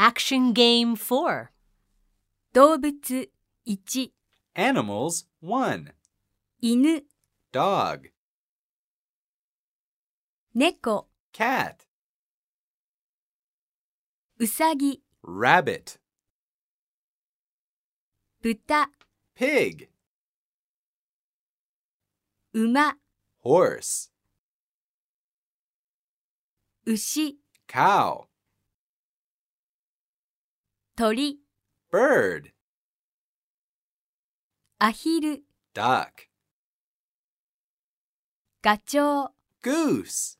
Action Game 4. 動物1 Animals 1. 犬 Dog. 猫 Cat. うさぎ Rabbit. 豚 Pig. 馬 Horse. 牛 Cow. 鳥 Bird. アヒル Duck. ガチョウ Goose.